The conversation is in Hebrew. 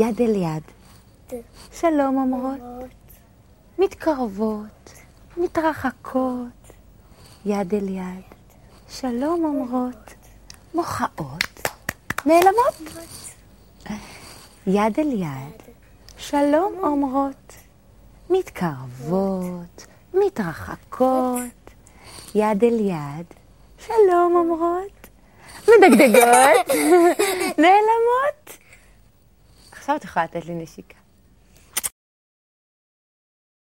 יד אל יד. שלום אומרות. מתקרבות, מתרחקות, יד אל יד. שלום אומרות. מוחאות, נעלמות. יד אל יד. שלום אומרות. מתקרבות, מתרחקות, יד אל יד. שלום אומרות. מדגדגות, נעלמות. Сайн тухайд л нэг шиг.